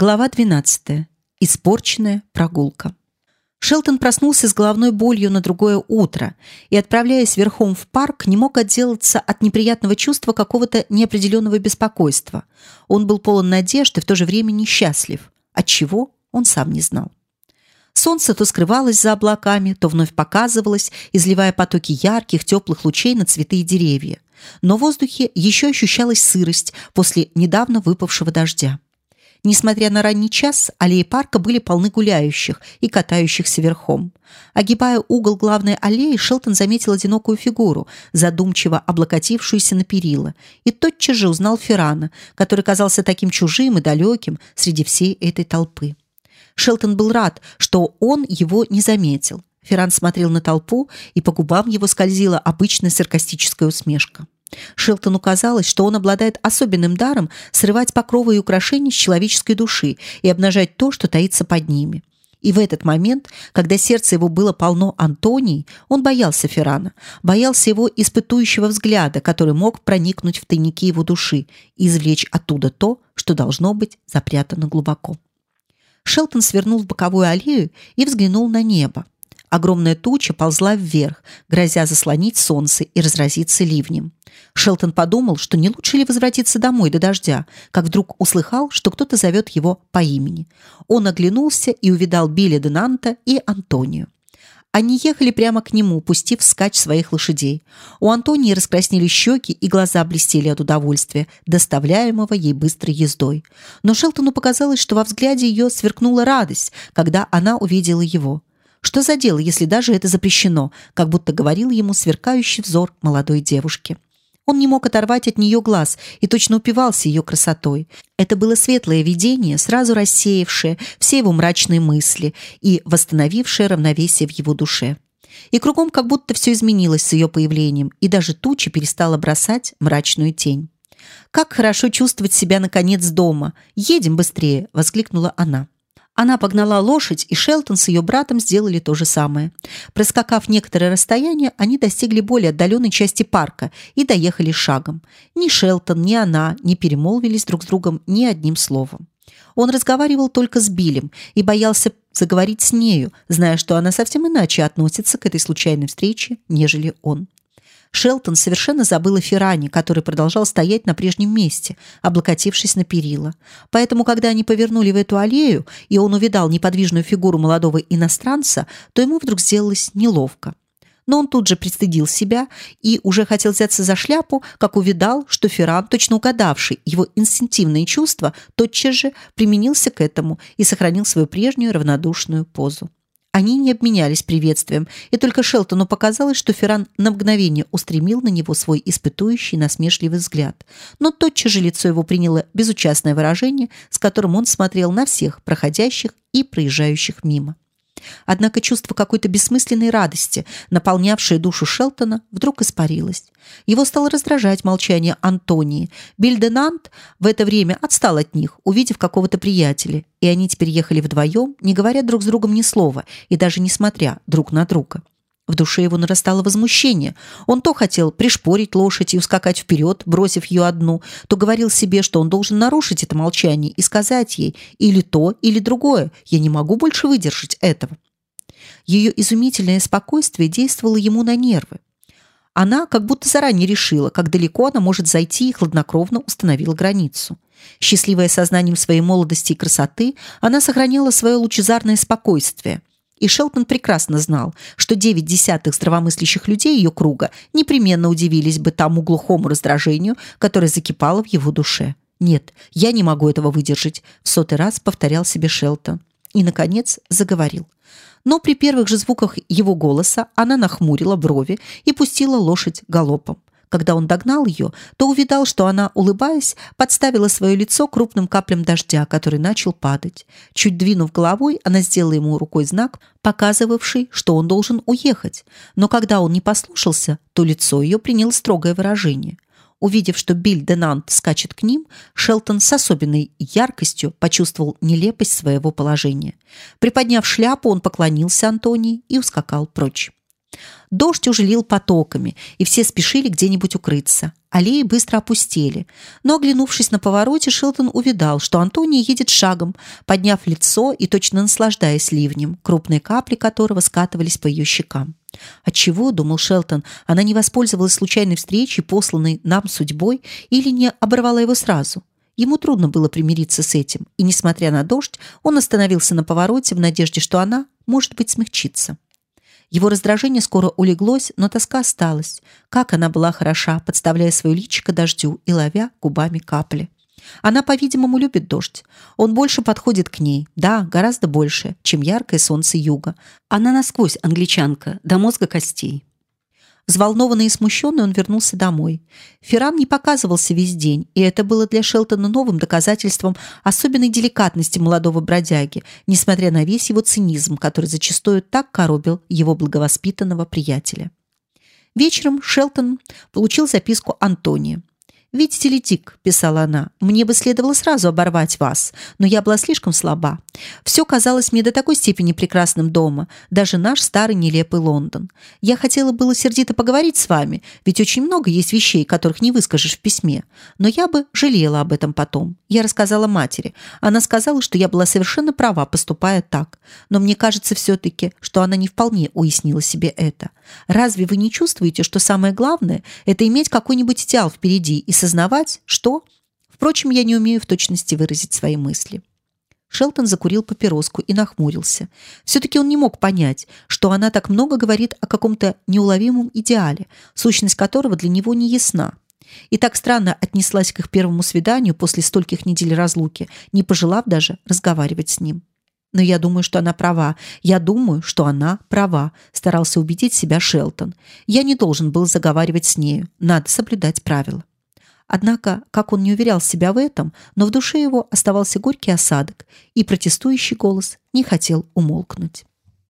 Глава 12. Испорченная прогулка. Шелтон проснулся с головной болью на другое утро и, отправляясь верхом в парк, не мог отделаться от неприятного чувства какого-то неопределенного беспокойства. Он был полон надежд и в то же время несчастлив. От чего он сам не знал. Солнце то скрывалось за облаками, то вновь показывалось, изливая потоки ярких, теплых лучей на цветы и деревья. Но в воздухе еще ощущалась сырость после недавно выпавшего дождя. Несмотря на ранний час, аллеи парка были полны гуляющих и катающихся верхом. Огибая угол главной аллеи, Шелтон заметил одинокую фигуру, задумчиво облокотившуюся на перила, и тотчас же узнал Феррана, который казался таким чужим и далеким среди всей этой толпы. Шелтон был рад, что он его не заметил. Ферран смотрел на толпу, и по губам его скользила обычная саркастическая усмешка. Шелтону казалось, что он обладает особенным даром срывать покровы и украшения с человеческой души и обнажать то, что таится под ними. И в этот момент, когда сердце его было полно Антонии, он боялся Феррана, боялся его испытующего взгляда, который мог проникнуть в тайники его души и извлечь оттуда то, что должно быть запрятано глубоко. Шелтон свернул в боковую аллею и взглянул на небо. Огромная туча ползла вверх, грозя заслонить солнце и разразиться ливнем. Шелтон подумал, что не лучше ли возвратиться домой до дождя, как вдруг услыхал, что кто-то зовет его по имени. Он оглянулся и увидал Билли Денанта и Антонию. Они ехали прямо к нему, пустив скач своих лошадей. У Антонии раскраснели щеки и глаза блестели от удовольствия, доставляемого ей быстрой ездой. Но Шелтону показалось, что во взгляде ее сверкнула радость, когда она увидела его. Что за дело, если даже это запрещено, как будто говорил ему сверкающий взор молодой девушки. Он не мог оторвать от нее глаз и точно упивался ее красотой. Это было светлое видение, сразу рассеявшее все его мрачные мысли и восстановившее равновесие в его душе. И кругом как будто все изменилось с ее появлением, и даже туча перестала бросать мрачную тень. Как хорошо чувствовать себя наконец дома. Едем быстрее, воскликнула она. Она погнала лошадь, и Шелтон с ее братом сделали то же самое. Проскакав некоторое расстояние, они достигли более отдаленной части парка и доехали шагом. Ни Шелтон, ни она не перемолвились друг с другом ни одним словом. Он разговаривал только с Биллем и боялся заговорить с нею, зная, что она совсем иначе относится к этой случайной встрече, нежели он. Шелтон совершенно забыл о Ферране, который продолжал стоять на прежнем месте, облокотившись на перила. Поэтому, когда они повернули в эту аллею, и он увидал неподвижную фигуру молодого иностранца, то ему вдруг сделалось неловко. Но он тут же пристыдил себя и уже хотел взяться за шляпу, как увидал, что Ферран, точно угадавший его инстинктивные чувства, тотчас же применился к этому и сохранил свою прежнюю равнодушную позу. Они не обменялись приветствием, и только Шелтону показалось, что Ферран на мгновение устремил на него свой испытующий насмешливый взгляд. Но тотчас же лицо его приняло безучастное выражение, с которым он смотрел на всех проходящих и проезжающих мимо. Однако чувство какой-то бессмысленной радости, наполнявшее душу Шелтона, вдруг испарилось. Его стало раздражать молчание Антонии. Бильденант в это время отстал от них, увидев какого-то приятеля, и они теперь ехали вдвоем, не говоря друг с другом ни слова и даже не смотря друг на друга. В душе его нарастало возмущение. Он то хотел пришпорить лошадь и ускакать вперед, бросив ее одну, то говорил себе, что он должен нарушить это молчание и сказать ей или то, или другое. «Я не могу больше выдержать этого». Ее изумительное спокойствие действовало ему на нервы. Она как будто заранее решила, как далеко она может зайти и хладнокровно установила границу. Счастливая сознанием своей молодости и красоты, она сохранила свое лучезарное спокойствие. И Шелтон прекрасно знал, что девять десятых здравомыслящих людей ее круга непременно удивились бы тому глухому раздражению, которое закипало в его душе. «Нет, я не могу этого выдержать», — в сотый раз повторял себе Шелтон. И, наконец, заговорил. Но при первых же звуках его голоса она нахмурила брови и пустила лошадь галопом. Когда он догнал ее, то увидал, что она, улыбаясь, подставила свое лицо крупным каплям дождя, который начал падать. Чуть двинув головой, она сделала ему рукой знак, показывавший, что он должен уехать. Но когда он не послушался, то лицо ее приняло строгое выражение. Увидев, что Биль Денант скачет к ним, Шелтон с особенной яркостью почувствовал нелепость своего положения. Приподняв шляпу, он поклонился Антонии и ускакал прочь. Дождь уже лил потоками, и все спешили где-нибудь укрыться. Аллеи быстро опустели. Но, оглянувшись на повороте, Шелтон увидал, что Антония едет шагом, подняв лицо и точно наслаждаясь ливнем, крупные капли которого скатывались по ее щекам. Отчего, думал Шелтон, она не воспользовалась случайной встречей, посланной нам судьбой, или не оборвала его сразу? Ему трудно было примириться с этим, и, несмотря на дождь, он остановился на повороте в надежде, что она, может быть, смягчится. Его раздражение скоро улеглось, но тоска осталась. Как она была хороша, подставляя свое личико дождю и ловя губами капли. Она, по-видимому, любит дождь. Он больше подходит к ней, да, гораздо больше, чем яркое солнце юга. Она насквозь англичанка, до мозга костей. Взволнованный и смущенный он вернулся домой. Ферран не показывался весь день, и это было для Шелтона новым доказательством особенной деликатности молодого бродяги, несмотря на весь его цинизм, который зачастую так коробил его благовоспитанного приятеля. Вечером Шелтон получил записку Антония. «Видите ли, Дик», — писала она, — «мне бы следовало сразу оборвать вас, но я была слишком слаба. Все казалось мне до такой степени прекрасным дома, даже наш старый нелепый Лондон. Я хотела было сердито поговорить с вами, ведь очень много есть вещей, которых не выскажешь в письме, но я бы жалела об этом потом. Я рассказала матери. Она сказала, что я была совершенно права, поступая так. Но мне кажется все-таки, что она не вполне уяснила себе это. Разве вы не чувствуете, что самое главное – это иметь какой-нибудь идеал впереди и сознавать, что… Впрочем, я не умею в точности выразить свои мысли. Шелтон закурил папироску и нахмурился. Все-таки он не мог понять, что она так много говорит о каком-то неуловимом идеале, сущность которого для него не ясна. И так странно отнеслась к их первому свиданию после стольких недель разлуки, не пожелав даже разговаривать с ним. Но я думаю, что она права. Я думаю, что она права, старался убедить себя Шелтон. Я не должен был заговаривать с нею. Надо соблюдать правила. Однако, как он не уверял себя в этом, но в душе его оставался горький осадок, и протестующий голос не хотел умолкнуть.